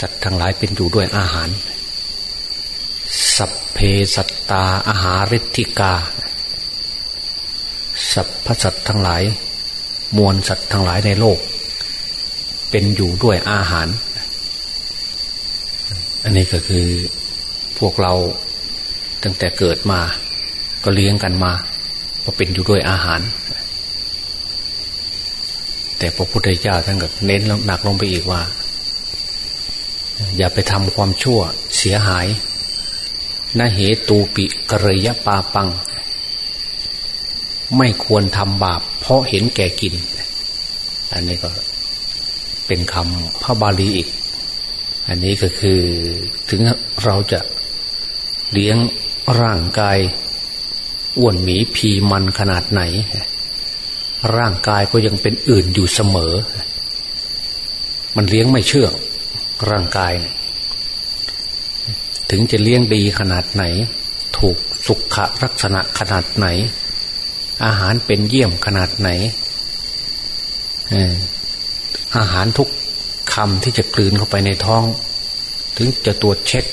สัตว์ทั้งหลายเป็นอยู่ด้วยอาหาร สัพเพสัตตาอาหาริธิกา สัพพสัตว์ทั้งหลาย มวลสัตว์ทั้งหลายในโลก เป็นอยู่ด้วยอาหาร อันนี้ก็คือพวกเราตั้งแต่เกิดมา ก็เลี้ยงกันมาก็เป็นอยู่ด้วยอาหาร แต่พระพุทธเจ้าท่านก็เน้นหนักลงไปอีกว่า อย่าไปทำความชั่วเสียหายนาเหตูปิกระยะปาปัง ไม่ควรทำบาป เพราะเห็นแก่กิน อันนี้ก็เป็นคำพระบาลีอีก อันนี้ก็คือถึงเราจะเลี้ยงร่างกายอ้วนหมีพีมันขนาดไหน ร่างกายก็ยังเป็นอื่นอยู่เสมอ มันเลี้ยงไม่เชื่อง ร่างกาย ถึงจะเลี้ยงดีขนาดไหน ถูกสุขลักษณะขนาดไหน อาหารเป็นเยี่ยมขนาดไหนอาหารทุกคำที่จะกลืนเข้าไปในท้อง ถึงจะตรวจเช็ค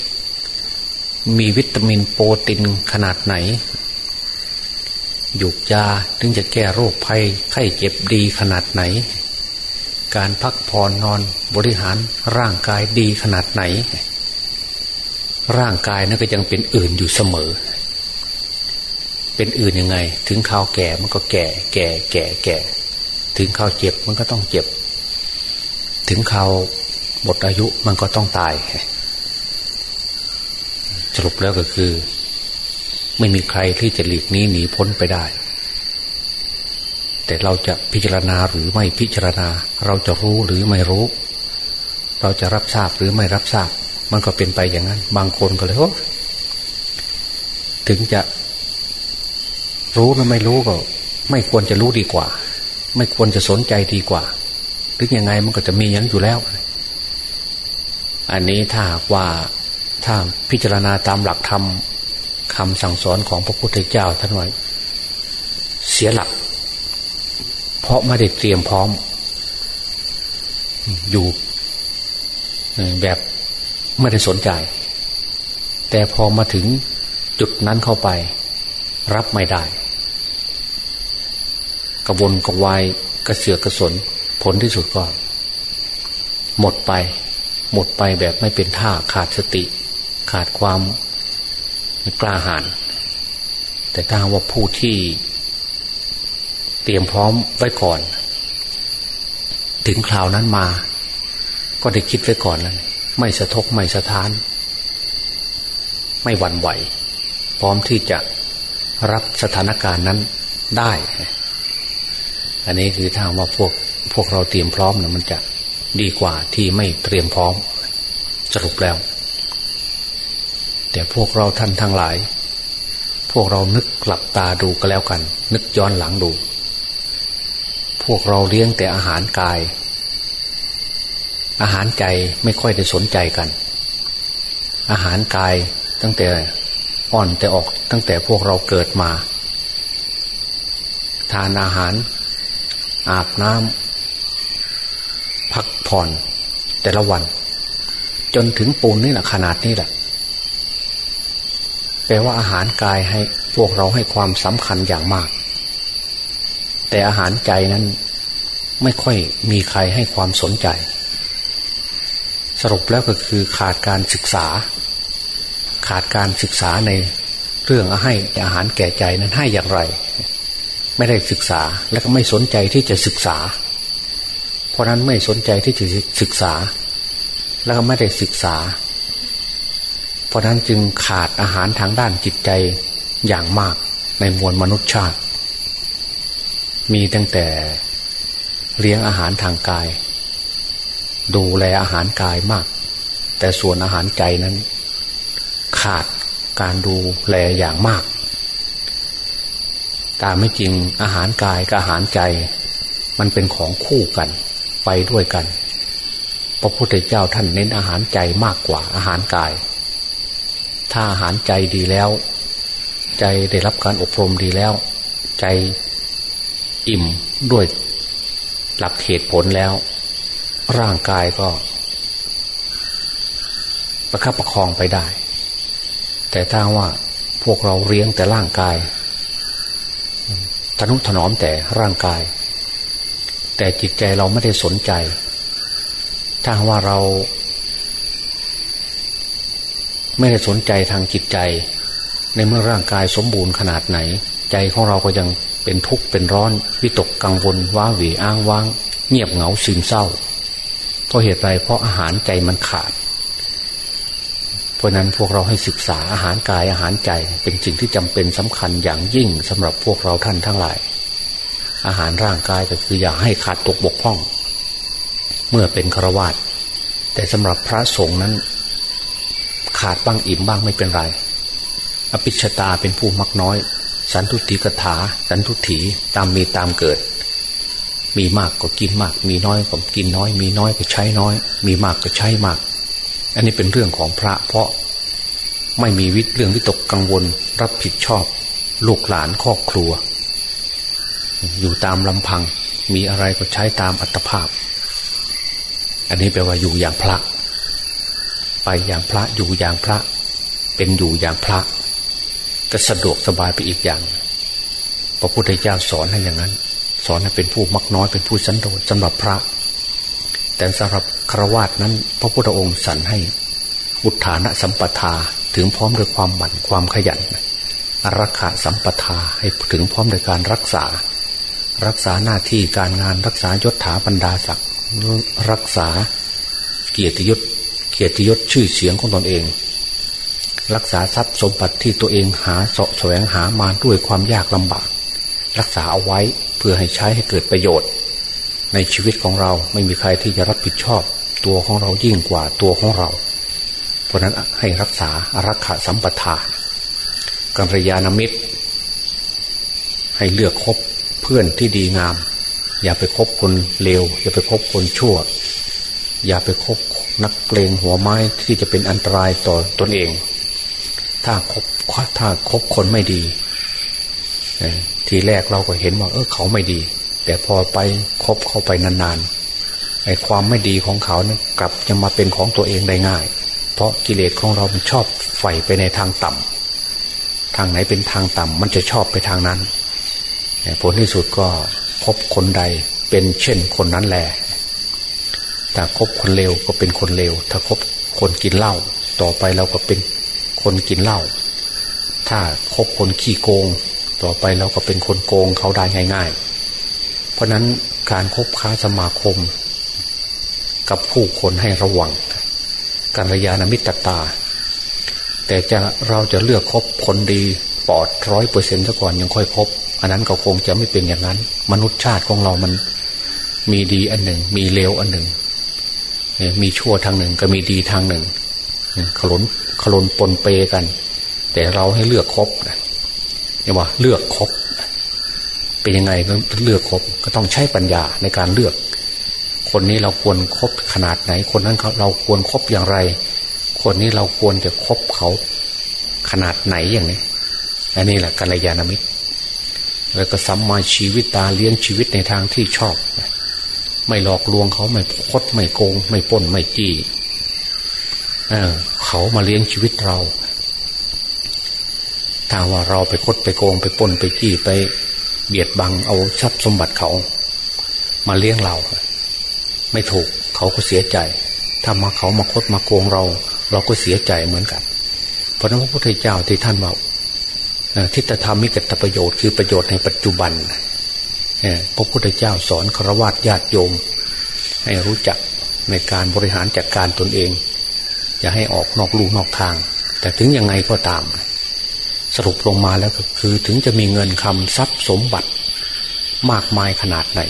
มีวิตามินโปรตีนขนาดไหนหยุกยาถึงจะแก้โรคภัยไข้เจ็บดีขนาดไหน การพักผ่อนนอนบริหารร่างกายดีขนาดไหน ร่างกายนั่นก็ยังเป็นอื่นอยู่เสมอ เป็นอื่นยังไง ถึงข่าวแก่มันก็แก่ แก่ แก่ แก่ ถึงข่าวเจ็บมันก็ต้องเจ็บ ถึงข่าวหมดอายุมันก็ต้องตาย สรุปแล้วก็คือ ไม่มีใครที่จะหลีกนี้หนีพ้นไปได้ แต่เราจะพิจารณาหรือไม่พิจารณา เราจะรู้หรือไม่รู้ เราจะรับทราบหรือไม่รับทราบ มันก็เป็นไปอย่างนั้น บางคนก็เลยโอ้ถึงจะรู้หรือไม่รู้ก็ ไม่ควรจะรู้ดีกว่า ไม่ควรจะสนใจดีกว่าถึงยังไงมันก็จะมีอย่างอยู่แล้ว อันนี้ถ้าว่าถ้าพิจารณาตามหลักธรรมคำสั่งสอนของพระพุทธเจ้าท่านว่าเสียหลัก เพราะไม่ได้เตรียมพร้อม อยู่แบบไม่ได้สนใจ แต่พอมาถึงจุดนั้นเข้าไป รับไม่ได้ กระวนกระวายกระเสือกกระสน ผลที่สุดก็ หมดไป หมดไปแบบไม่เป็นท่าขาดสติ ขาดความกล้าหาญแต่ถ้าว่าผู้ที่ เตรียมพร้อมไว้ก่อน ถึงคราวนั้นมา ก็ได้คิดไว้ก่อนนั้นไม่สะทกไม่สะท้าน ไม่หวั่นไหว พร้อมที่จะรับสถานการณ์นั้นได้ อันนี้คือทาว่าพวกพวกเราเตรียมพร้อมนะมันจะดีกว่าที่ไม่เตรียมพร้อม สรุปแล้ว แต่พวกเราท่านทั้งหลาย พวกเรานึกหลับตาดูก็แล้วกัน นึกย้อนหลังดู พวกเราเลี้ยงแต่อาหารกาย อาหารใจไม่ค่อยได้สนใจกัน อาหารกายตั้งแต่อ่อนแต่ออกตั้งแต่พวกเราเกิดมา ทานอาหาร อาบน้ำพักผ่อนแต่ละวัน จนถึงปูนนี่แหละขนาดนี้แหละแปลว่าอาหารกายให้พวกเราให้ความสำคัญอย่างมาก แต่อาหารใจนั้นไม่ค่อยมีใครให้ความสนใจ สรุปแล้วก็คือขาดการศึกษา ขาดการศึกษาในเรื่องให้อาหารแก่ใจนั้นให้อย่างไร ไม่ได้ศึกษาและก็ไม่สนใจที่จะศึกษา เพราะนั้นไม่สนใจที่จะศึกษา แล้วก็ไม่ได้ศึกษา เพราะนั้นจึงขาดอาหารทางด้านจิตใจอย่างมากในมวลมนุษยชาติ มีตั้งแต่เลี้ยงอาหารทางกาย ดูแลอาหารกายมาก แต่ส่วนอาหารใจนั้น ขาดการดูแลอย่างมาก ตามไม่จริงอาหารกายกับอาหารใจ มันเป็นของคู่กัน ไปด้วยกันพระพุทธเจ้าท่านเน้นอาหารใจมากกว่าอาหารกาย ถ้าอาหารใจดีแล้ว ใจได้รับการอบรมดีแล้ว ใจ อิ่มด้วยหลักเหตุผลแล้ว ร่างกายก็ ประคับประคองไปได้ แต่ถ้าว่าพวกเราเลี้ยงแต่ร่างกายทนุถนอมแต่ร่างกาย แต่จิตใจเราไม่ได้สนใจ ถ้าว่าเรา ไม่ได้สนใจทางจิตใจ ในเมื่อร่างกายสมบูรณ์ขนาดไหน ใจของเราก็ยัง เป็นทุกข์เป็นร้อน วิตกกังวลว้าหวีอ้างว้าง เงียบเหงาซึมเศร้า เพราะเหตุไรเพราะอาหารใจมันขาด เพราะนั้นพวกเราให้ศึกษาอาหารกายอาหารใจเป็นสิ่งที่จำเป็นสำคัญอย่างยิ่งสำหรับพวกเราท่านทั้งหลาย อาหารร่างกายก็คืออย่าให้ขาดตกบกพร่อง เมื่อเป็นฆรวาสแต่สำหรับพระสงฆ์นั้น ขาดบ้างอิ่มบ้างไม่เป็นไร อภิชตาเป็นผู้มักน้อย สันทุติกถา สันทุถีตามมีตามเกิด มีมากก็กินมาก มีน้อยก็กินน้อย มีน้อยก็ใช้น้อย มีมากก็ใช้มาก อันนี้เป็นเรื่องของพระเพราะไม่มีวิเรื่องวิตกกังวลรับผิดชอบ ลูกหลานครอบครัว อยู่ตามลำพัง มีอะไรก็ใช้ตามอัตภาพ อันนี้แปลว่าอยู่อย่างพระ ไปอย่างพระอยู่อย่างพระ เป็นอยู่อย่างพระ ก็สะดวกสบายไปอีกอย่าง พระพุทธเจ้าสอนให้อย่างนั้น สอนให้เป็นผู้มักน้อยเป็นผู้สันโดษสำหรับพระ แต่สำหรับครวาสนั้น พระพุทธองค์สั่นให้ อุทานะสัมปทาถึงพร้อมด้วยความหมั่นความขยันอรักขาสัมปทาให้ถึงพร้อมด้วยการรักษา รักษาหน้าที่การงานรักษายศถาบรรดาศักดิ์รักษาเกียรติยศเกียรติยศชื่อเสียงของตนเอง รักษาทรัพย์สมบัติที่ตัวเองหาเสาะแสวงหามาด้วยความยากลำบาก รักษาเอาไว้เพื่อให้ใช้ให้เกิดประโยชน์ ในชีวิตของเราไม่มีใครที่จะรับผิดชอบ ตัวของเรายิ่งกว่าตัวของเรา เพราะนั้นให้รักษาอารักขาสัมปทากัลยาณมิตร ให้เลือกคบเพื่อนที่ดีงาม อย่าไปคบคนเลวอย่าไปคบคนชั่ว อย่าไปคบนักเกรงหัวไม้ที่จะเป็นอันตรายต่อตอนเอง ถ้าคบถ้าคบคนไม่ดีทีแรกเราก็เห็นว่า เออเขาไม่ดี แต่พอไปคบเข้าไปนานๆไอ้ความไม่ดีของเขาเนี่ยกลับจะมาเป็นของตัวเองได้ง่าย เพราะกิเลสของเรามันชอบใฝ่ไปในทางต่ำทางไหนเป็นทางต่ำมันจะชอบไปทางนั้นผลที่สุดก็คบคนใดเป็นเช่นคนนั้นแหละถ้าคบคนเลวก็เป็นคนเลวถ้าคบคนกินเหล้าต่อไปเราก็เป็น คนกินเหล้าถ้าคบคนขี้โกง ต่อไปเราก็เป็นคนโกงเขาได้ง่าย ๆ เพราะนั้นการคบค้าสมาคม กับผู้คนให้ระวังการระยาณมิตรตา แต่จะเราจะเลือกคบคนดีปลอดร้อยเปอร์เซ็นต์ซะก่อนยังค่อยคบ อันนั้นก็คงจะไม่เป็นอย่างนั้น มนุษย์ชาติของเรามันมีดีอันหนึ่ง มีเลวอันหนึ่ง มีชั่วทางหนึ่งก็มีดีทางหนึ่งขลน ขลนปนเปกัน แต่เราให้เลือกครบนะเนี่ยว่าเลือกครบเป็นยังไงก็เลือกครบก็ต้องใช้ปัญญาในการเลือก คนนี้เราควรครบขนาดไหน คนนั้นเราควรครบอย่างไร คนนี้เราควรจะครบเขาขนาดไหนอย่างนี้อันนี้แหละกัลยาณมิตร แล้วก็สัมมาชีวิตตาเลี้ยงชีวิตในทางที่ชอบ ไม่หลอกลวงเขาไม่คดไม่โกง ไม่ป้นไม่จี้เขามาเลี้ยงชีวิตเรา ถ้าว่าเราไปคดไปโกงไปปนไปจี้ไปเบียดบังเอาทรัพย์สมบัติเขา มาเลี้ยงเรา ไม่ถูกเขาก็เสียใจ ถ้ามาเขามาคดมาโกงเรา เราก็เสียใจเหมือนกัน เพราะนั้นพระพุทธเจ้าที่ท่านว่าทิฏฐธรรมมิกตประโยชน์คือประโยชน์ในปัจจุบันพระพุทธเจ้าสอนฆรวาสญาติโยม ให้รู้จักในการบริหารจัดการตนเอง อย่าให้ออกนอกลูนอกทาง แต่ถึงยังไงก็ตาม สรุปลงมาแล้วก็คือถึงจะมีเงินคำทรัพย์สมบัติ มากมายขนาดไหน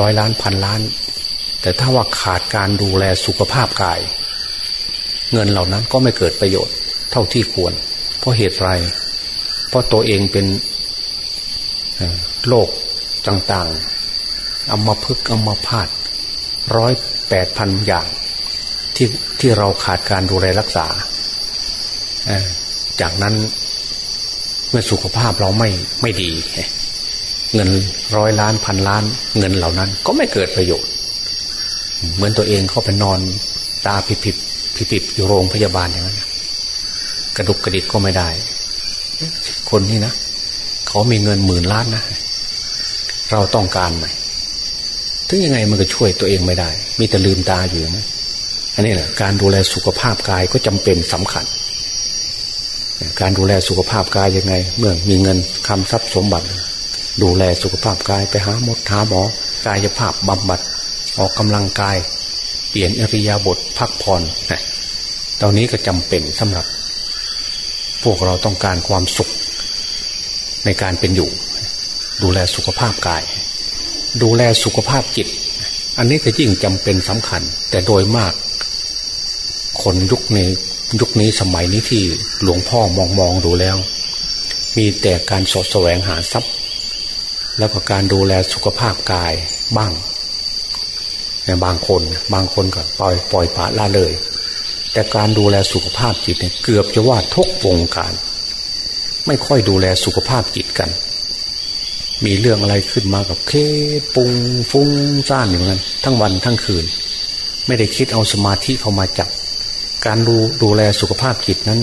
ร้อยล้านพันล้าน แต่ถ้าว่าขาดการดูแลสุขภาพกาย เงินเหล่านั้นก็ไม่เกิดประโยชน์เท่าที่ควร เพราะเหตุไร เพราะตัวเองเป็นโรคต่างๆเอามาพึกเอามาพาดร้อยแปดพันอย่าง ที่ที่เราขาดการดูแลรักษา จากนั้นเมื่อสุขภาพเราไม่ไม่ดี เงินร้อยล้านพันล้าน เงินเหล่านั้น ก็ไม่เกิดประโยชน์ เหมือนตัวเองเข้าไปนอนตาผิดผิดผิที่ติดอยู่โรงพยาบาลอย่างนั้นกระดุกกระดิกก็ไม่ได้ คนนี้นะเขามีเงินหมื่นล้านนะเราต้องการไหมถึงยังไงมันก็ช่วยตัวเองไม่ได้ มีแต่ลืมตาอยู่นะ อันนี้แหละการดูแลสุขภาพกายก็จำเป็นสำคัญ การดูแลสุขภาพกายยังไง เมื่อมีเงินคำทรัพย์สมบัติ ดูแลสุขภาพกายไปหาหมดหาหมอกายภาพบำบัด ออกกำลังกาย เปลี่ยนอริยาบทพักผ่อนนะตอนนี้ก็จำเป็นสำหรับ พวกเราต้องการความสุขในการเป็นอยู่ ดูแลสุขภาพกาย ดูแลสุขภาพจิต อันนี้ก็ยิ่งจำเป็นสำคัญ แต่โดยมาก คนยุคนี้ยุคนี้สมัยนี้ที่หลวงพ่อมองมองดูแล้ว มีแต่การสดแสวงหาทรัพย์ แล้วก็การดูแลสุขภาพกายบ้างในบางคนบางคนก็ปล่อยปล่อยปละละเลย แต่การดูแลสุขภาพจิตเนี่ยเกือบจะว่าทุกวงการ ไม่ค่อยดูแลสุขภาพจิตกัน มีเรื่องอะไรขึ้นมากับเคปุงฟุ้งซ่านอย่างนั้นทั้งวันทั้งคืน ไม่ได้คิดเอาสมาธิเข้ามาจับ การดูดูแลสุขภาพจิตนั้น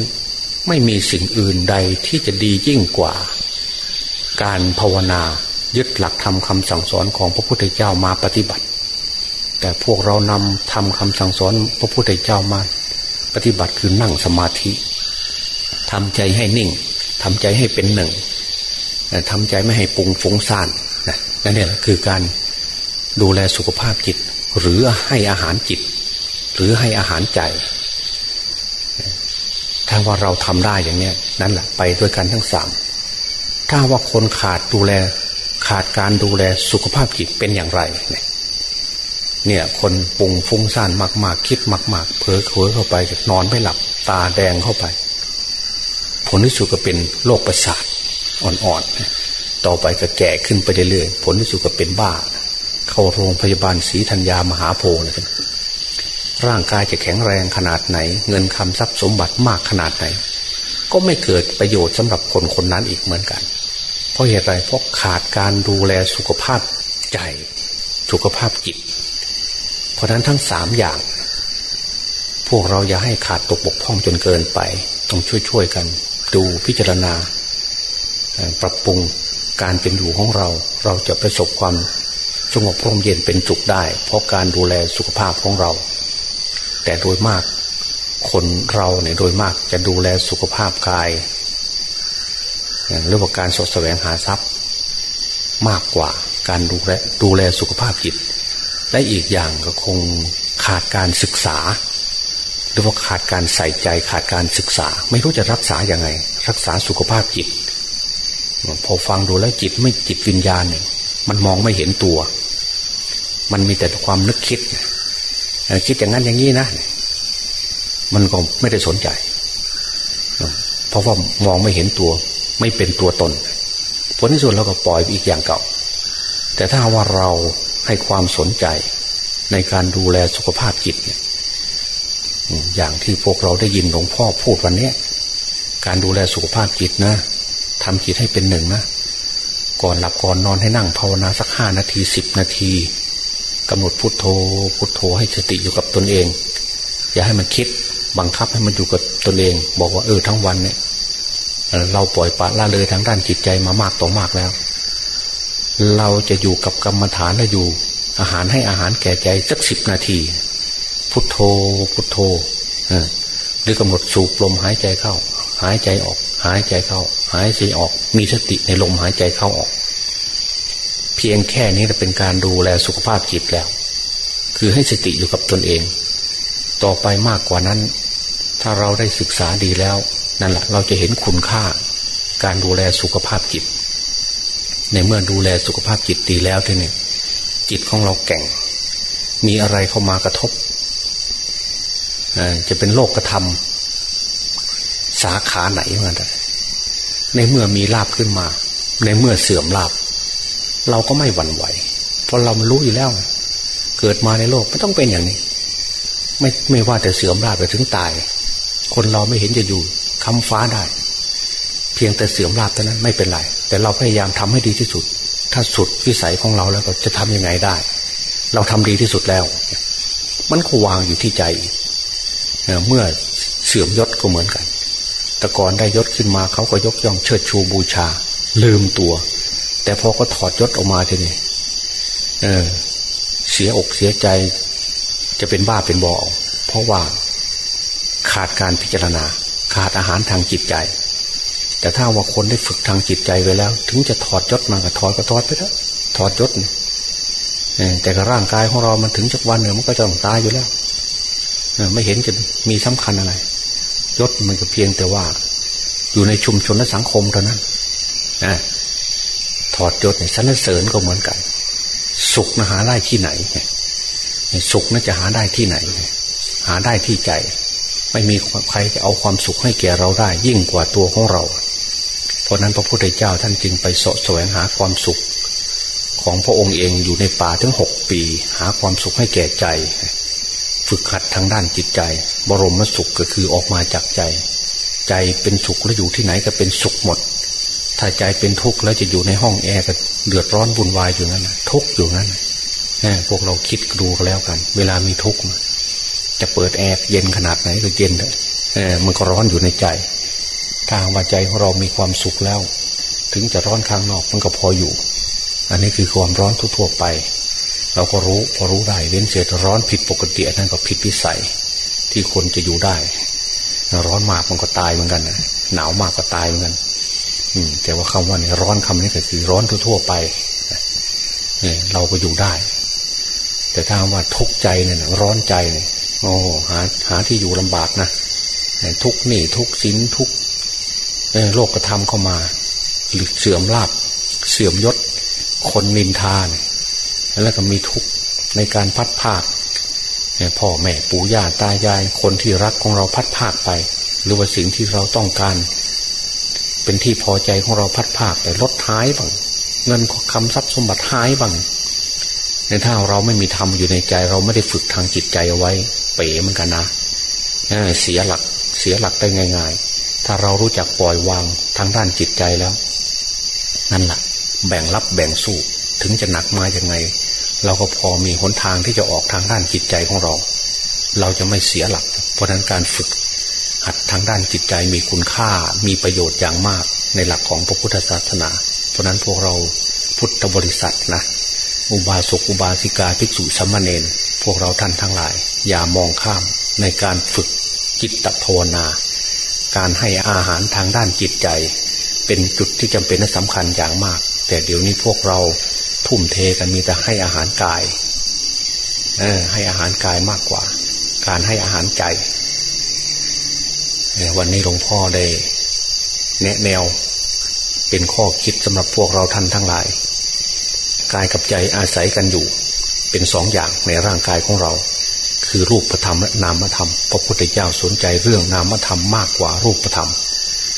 ไม่มีสิ่งอื่นใดที่จะดียิ่งกว่า การภาวนายึดหลักธรรมคำสั่งสอนของพระพุทธเจ้ามาปฏิบัติ แต่พวกเรานำทำคำสั่งสอนพระพุทธเจ้ามา ปฏิบัติคือนั่งสมาธิทำใจให้นิ่งทำใจให้เป็นหนึ่งทำใจไม่ให้ปุงฟุ้งซ่านนั่นเนี่ยคือการดูแลสุขภาพจิต หรือให้อาหารจิต หรือให้อาหารใจาว่าเราทำได้อย่างเนี้ยนั่นแหละไปด้วยกันทั้งสามถ้าว่าคนขาดดูแล ขาดการดูแลสุขภาพจิตเป็นอย่างไรเนี่ยเนี่ยคนปุงฟุ้งซ่านมาก ๆ คิดมาก ๆ เผลอเผลอเข้าไปนอนไม่หลับตาแดงเข้าไป ผลที่สุดก็เป็นโรคประสาทอ่อนๆต่อไปก็แก่ขึ้นไปเรื่อยๆผลที่สุดก็เป็นบ้า เข้าโรงพยาบาลศรีธัญญามหาโพธิ์นะร่ ร่างกายจะแข็งแรงขนาดไหน เงินคำทรัพย์สมบัติมากขนาดไหน ก็ไม่เกิดประโยชน์สำหรับคนคนนั้นอีกเหมือนกัน เพราะเหตุไรเพราะขาดการดูแลสุขภาพใจสุขภาพจิต เพราะนั้นทั้งสามอย่าง พวกเราอย่าให้ขาดตกบกพร่องจนเกินไป ต้องช่วยๆกัน ดูพิจารณา ปรับปรุงการเป็นอยู่ของเรา เราจะประสบความสงบพร่มเย็นเป็นจุกได้ เพราะการดูแลสุขภาพของเรา แต่โดยมาก คนเราเนี่ยโดยมากจะดูแลสุขภาพกายเรื่องการสดแสวงหาทรัพย์ มากกว่าการดูแลดูแลสุขภาพจิต และอีกอย่างก็คงขาดการศึกษา หรือว่าขาดการใส่ใจขาดการศึกษา ไม่รู้จะรักษาอย่างไง รักษาสุขภาพจิต พอฟังดูแล้วจิตไม่จิตวิญญาณเนี่ยมันมองไม่เห็นตัว มันมีแต่ความนึกคิด คิดอย่างนั้นอย่างนี้นะ มันก็ไม่ได้สนใจ เพราะว่ามองไม่เห็นตัว ไม่เป็นตัวตน ผลที่สุดเราก็ปล่อยอีกอย่างเก่า แต่ถ้าว่าเราให้ความสนใจในการดูแลสุขภาพจิตเนี่ยอย่างที่พวกเราได้ยินหลวงพ่อพูดวันนี้การดูแลสุขภาพจิตนะทำจิตให้เป็นหนึ่งนะก่อนหลับก่อนนอนให้นั่งภาวนาสักห้านาทีสิบนาที กำหนดพุทโธพุทโธให้สติอยู่กับตนเอง อย่าให้มันคิดบังคับให้มันอยู่กับตนเอง บอกว่าเออทั้งวันเนี่ยเราปล่อยปละละเลยทางด้านจิตใจมามากต่อมากแล้ว เราจะอยู่กับกรรมฐานและอยู่ อาหารให้อาหารแก่ใจสักสิบนาที พุทโธพุทโธหรือกำหนดสูบลมหายใจเข้า หายใจออก หายใจเข้า หายใจออก มีสติในลมหายใจเข้าออก เพียงแค่นี้จะเป็นการดูแลสุขภาพจิตแล้ว คือให้สติอยู่กับตนเอง ต่อไปมากกว่านั้น ถ้าเราได้ศึกษาดีแล้ว นั่นแหละเราจะเห็นคุณค่า การดูแลสุขภาพจิต ในเมื่อดูแลสุขภาพจิตดีแล้วทีนี้จิตของเราแก่ง มีอะไรเข้ามากระทบจะเป็นโลกกระทำสาขาไหนเหมือนกันในเมื่อมีลาบขึ้นมา ในเมื่อเสื่อมลาบ เราก็ไม่หวั่นไหว เพราะเรามันรู้อยู่แล้ว เกิดมาในโลกไม่ต้องเป็นอย่างนี้ ไม่ไม่ว่าแต่เสื่อมลาบไปถึงตาย คนเราไม่เห็นจะอยู่คำฟ้าได้ เพียงแต่เสื่อมลาบเท่านั้นไม่เป็นไร แต่เราพยายามทำให้ดีที่สุด ถ้าสุดวิสัยของเราแล้วก็จะทํำยังไงได้ เราทำดีที่สุดแล้ว มันก็วางอยู่ที่ใจเมื่อเสื่อมยศก็เหมือนกัน แต่ก่อนได้ยศขึ้นมาเขาก็ยกย่องเชิดชูบูชา ลืมตัว แต่พอก็ถอดยศออกมาทีนี้เออ เสียอกเสียใจ จะเป็นบ้าเป็นบอเพราะว่าขาดการพิจารณา ขาดอาหารทางจิตใจ แต่ถ้าว่าคนได้ฝึกทางจิตใจไว้แล้ว ถึงจะถอดยศมาก็ถอดก็ถอดไปแล้วถอดยศแต่กับร่างกายของเรามันถึงจักวันหนึ่งมันก็จะต้องตายอยู่แล้วไม่เห็นจะมีสำคัญอะไรยศมันก็เพียงแต่ว่า อยู่ในชุมชนและสังคมเท่านั้น ถอดยศเนี่ยสรรเสริญก็เหมือนกัน สุขนะหาได้ที่ไหนสุขน่าจะหาได้ที่ไหน หาได้ที่ใจ ไม่มีใครจะเอาความสุขให้แก่เราได้ ยิ่งกว่าตัวของเรา เพราะนั้นพระพุทธเจ้าท่านจึงไปสะแสวงหาความสุข ของพระองค์เองอยู่ในป่าถึงหกปี หาความสุขให้แก่ใจ ฝึกขัดทางด้านจิตใจ บรมสุขก็คือออกมาจากใจ ใจเป็นสุขแล้วอยู่ที่ไหนก็เป็นสุขหมด ถ้าใจเป็นทุกข์แล้วจะอยู่ในห้องแอร์ก็เดือดร้อนวุ่นวายอยู่นั้นทุกข์อยู่นั้นพวกเราคิดดูก็แล้วกัน เวลามีทุกข์จะเปิดแอร์เย็นขนาดไหนก็เย็นเลยมันก็ร้อนอยู่ในใจถ้าว่าใจของเรามีความสุขแล้ว ถึงจะร้อนข้างนอกมันก็พออยู่ อันนี้คือความร้อนทั่วๆไป เราก็รู้พอรู้ได้เว้นเสียร้อนผิดปกตินั่นก็ผิดวิสัย ที่คนจะอยู่ได้ ร้อนมากมันก็ตายเหมือนกันนะหนาวมากก็ตายเหมือนกัน อืม แต่ว่าคำว่าเนี่ยร้อนคำนี้ก็คือร้อนทั่วๆไปเนี่ยเราก็อยู่ได้ แต่ถ้าว่าทุกข์ใจเนี่ยร้อนใจเนี่ยโอ้หา หาที่อยู่ลำบากนะทุกหนี่ทุกสินทุกโลกกระทำเข้ามา หรือเสื่อมลาบเสื่อมยศ คนนินทาเนี่ยแล้วก็มีทุกข์ในการพัดภาคพ่อแม่ปู่ย่าตายายคนที่รักของเราพัดภาคไป หรือว่าสิ่งที่เราต้องการ เป็นที่พอใจของเราพัดภาคไปลดท้ายบ้างเงินคำทรัพย์สมบัติหายบ้างในถ้าเราไม่มีธรรมอยู่ในใจ เราไม่ได้ฝึกทางจิตใจเอาไว้ เป๋เหมือนกันนะเสียหลักเสียหลักได้ง่าย ๆ ถ้าเรารู้จักปล่อยวางทางด้านจิตใจแล้ว นั่นแหละแบ่งรับแบ่งสู้ถึงจะหนักมาอย่างไง เราก็พอมีหนทางที่จะออกทางด้านจิตใจของเรา เราจะไม่เสียหลัก เพราะนั้นการฝึก หัดทางด้านจิตใจมีคุณค่ามีประโยชน์อย่างมากในหลักของพระพุทธศาสนา เพราะนั้นพวกเราพุทธบริษัทนะอุบาสกอุบาสิกาภิกษุสัมมาเนนพวกเราท่านทั้งหลาย อย่ามองข้ามในการฝึกจิตภาวนา การให้อาหารทางด้านจิตใจ เป็นจุดที่จำเป็นและสำคัญอย่างมาก แต่เดี๋ยวนี้พวกเราทุ่มเทกันมีแต่ให้อาหารกายออให้อาหารกายมากกว่า การให้อาหารใจ วันนี้หลวงพ่อได้ แนะแนว เป็นข้อคิดสำหรับพวกเราท่านทั้งหลาย กายกับใจอาศัยกันอยู่ เป็นสองอย่างในร่างกายของเรา คือรูปธรรมและนามธรรมพระพุทธเจ้าสนใจเรื่องนามธรรมมากกว่ารูปธรรม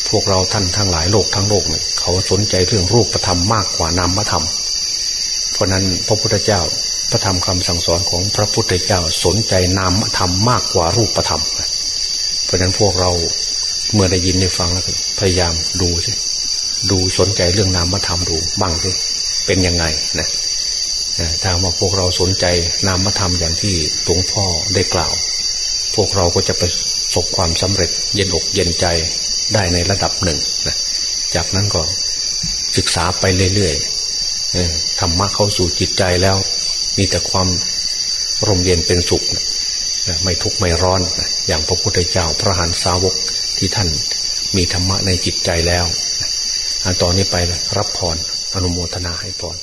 พวกเราท่านทั้งหลายโลกทั้งโลกเนี่ยเขาสนใจเรื่องรูปธรรมมากกว่านามธรรม เพราะนั้นพระพุทธเจ้าพระธรรมคำสั่งสอนของพระพุทธเจ้าสนใจนามธรรมมากกว่ารูปธรรม เพราะนั้นพวกเราเมื่อได้ยินได้ฟังแล้วพยายามดูสิดูสนใจเรื่องนามธรรมดูบ้างสิเป็นยังไงนะถ้าว่าพวกเราสนใจนามธรรมอย่างที่หลวงพ่อได้กล่าว พวกเราก็จะประสบความสำเร็จเย็นอกเย็นใจได้ในระดับหนึ่งนะจากนั้นก็ศึกษาไปเรื่อยๆธรรมะเข้าสู่จิตใจแล้ว มีแต่ความร่มเย็นเป็นสุข ไม่ทุกข์ไม่ร้อน อย่างพระพุทธเจ้าพระหันสาวกที่ท่านมีธรรมะในจิตใจแล้ว อันตอนนี้ไปรับพรอนุโมทนาให้พร